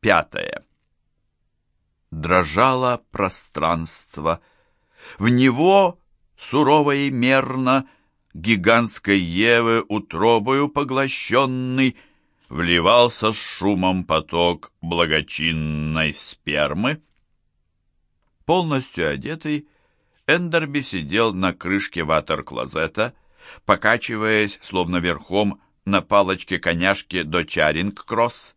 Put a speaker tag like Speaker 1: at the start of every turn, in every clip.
Speaker 1: Пятое. Дрожало пространство. В него, сурово и мерно, гигантской Евы утробою поглощенный, вливался с шумом поток благочинной спермы. Полностью одетый, Эндерби сидел на крышке ватер-клозета, покачиваясь, словно верхом, на палочке-коняшке до Чаринг-Кросс.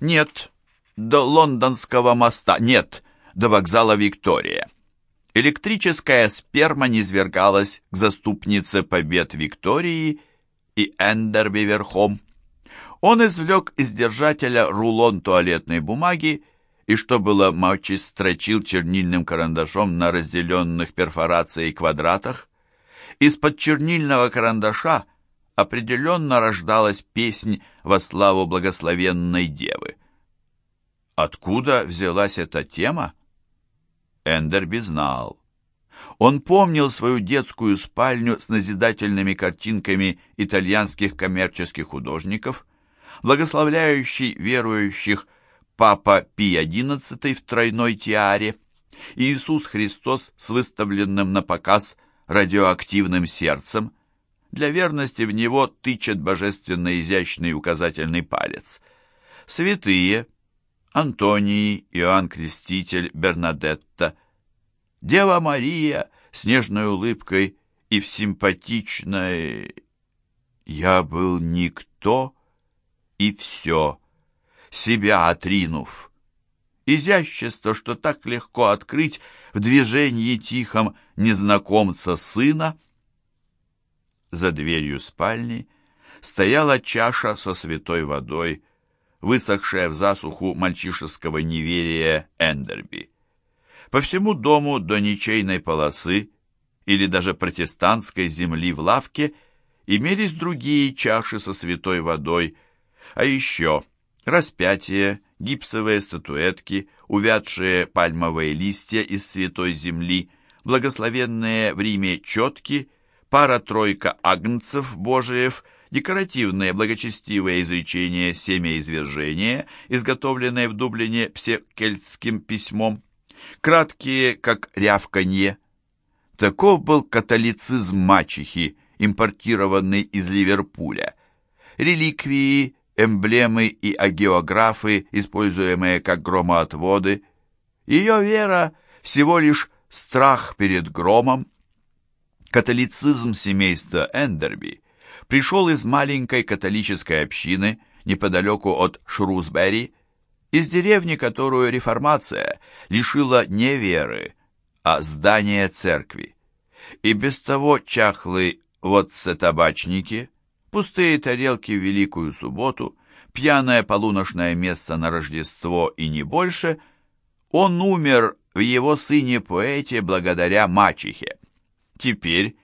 Speaker 1: Нет, до лондонского моста, нет, до вокзала Виктория. Электрическая сперма низвергалась к заступнице побед Виктории и Эндерби верхом. Он извлек из держателя рулон туалетной бумаги и, что было мочи, строчил чернильным карандашом на разделенных перфорацией квадратах. Из-под чернильного карандаша определенно рождалась песнь во славу благословенной девы. Откуда взялась эта тема? Эндерби знал. Он помнил свою детскую спальню с назидательными картинками итальянских коммерческих художников, благословляющий верующих Папа Пий XI в тройной тиаре, Иисус Христос с выставленным на показ радиоактивным сердцем, для верности в него тычет божественно изящный указательный палец. Святые, Антоний, Иоанн Креститель, Бернадетта, Дева Мария с нежной улыбкой и в симпатичной «Я был никто и все», себя отринув. Изящество, что так легко открыть в движении тихом незнакомца сына. За дверью спальни стояла чаша со святой водой, высохшая в засуху мальчишеского неверия Эндерби. По всему дому до ничейной полосы или даже протестантской земли в лавке имелись другие чаши со святой водой, а еще распятие, гипсовые статуэтки, увядшие пальмовые листья из святой земли, благословенные в Риме четки, пара-тройка агнцев божиев – декоративное благочестивое изречение «Семя извержения», изготовленное в Дублине псекельтским письмом, краткие, как рявканье. Таков был католицизм мачехи, импортированный из Ливерпуля. Реликвии, эмблемы и агеографы, используемые как громоотводы. Ее вера всего лишь страх перед громом. Католицизм семейства Эндерби пришел из маленькой католической общины неподалеку от Шрусбери, из деревни, которую реформация лишила не веры, а здания церкви. И без того чахлый вот табачники, пустые тарелки в Великую Субботу, пьяное полуношное место на Рождество и не больше, он умер в его сыне-поэте благодаря мачехе. Теперь,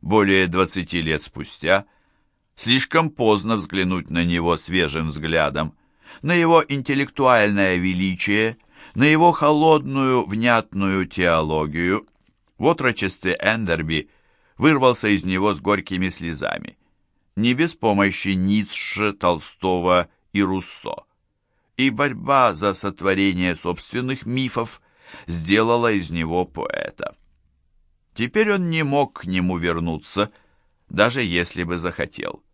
Speaker 1: более двадцати лет спустя, Слишком поздно взглянуть на него свежим взглядом, на его интеллектуальное величие, на его холодную, внятную теологию. В отрочестве Эндерби вырвался из него с горькими слезами. Не без помощи Ницше, Толстого и Руссо. И борьба за сотворение собственных мифов сделала из него поэта. Теперь он не мог к нему вернуться – даже если бы захотел.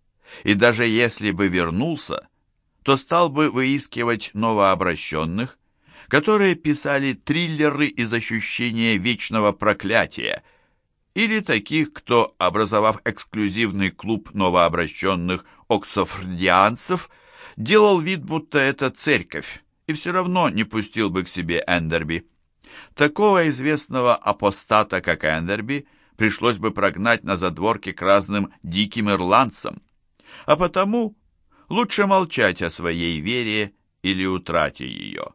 Speaker 1: И даже если бы вернулся, то стал бы выискивать новообращенных, которые писали триллеры из ощущения вечного проклятия, или таких, кто, образовав эксклюзивный клуб новообращенных оксофордианцев, делал вид, будто это церковь, и все равно не пустил бы к себе Эндерби. Такого известного апостата, как Эндерби, пришлось бы прогнать на задворке к разным диким ирландцам. А потому лучше молчать о своей вере или утрате ее.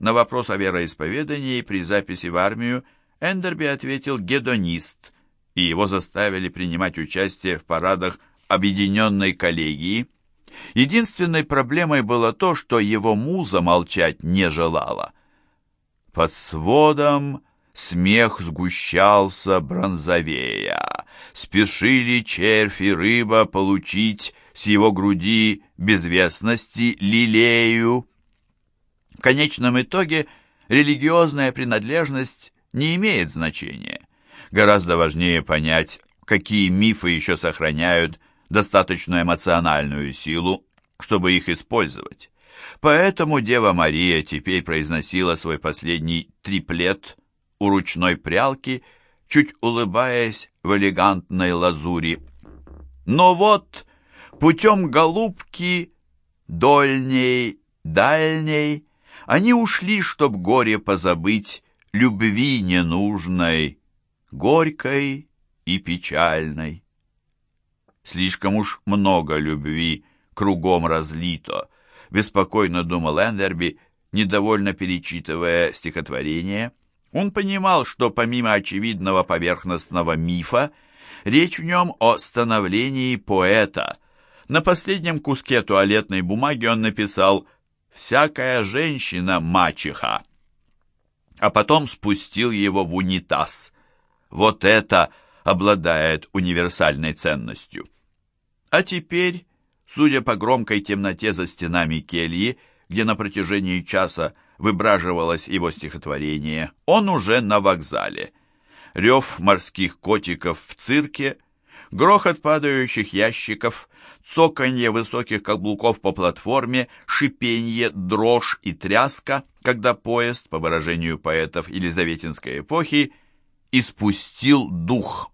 Speaker 1: На вопрос о вероисповедании при записи в армию Эндерби ответил «гедонист», и его заставили принимать участие в парадах объединенной коллегии. Единственной проблемой было то, что его муза молчать не желала. Под сводом Смех сгущался бронзовея. Спешили червь и рыба получить с его груди безвестности лилею. В конечном итоге религиозная принадлежность не имеет значения. Гораздо важнее понять, какие мифы еще сохраняют достаточную эмоциональную силу, чтобы их использовать. Поэтому Дева Мария теперь произносила свой последний триплет у ручной прялки, чуть улыбаясь в элегантной лазури. Но вот путем голубки дольней, дальней они ушли, чтоб горе позабыть, любви ненужной, горькой и печальной. Слишком уж много любви кругом разлито, беспокойно думал Эндерби, недовольно перечитывая стихотворение. Он понимал, что помимо очевидного поверхностного мифа, речь в нем о становлении поэта. На последнем куске туалетной бумаги он написал «Всякая женщина – мачеха», а потом спустил его в унитаз. Вот это обладает универсальной ценностью. А теперь, судя по громкой темноте за стенами кельи, где на протяжении часа выбраживалось его стихотворение, он уже на вокзале. Рев морских котиков в цирке, грохот падающих ящиков, цоканье высоких каблуков по платформе, шипенье, дрожь и тряска, когда поезд, по выражению поэтов Елизаветинской эпохи, испустил дух.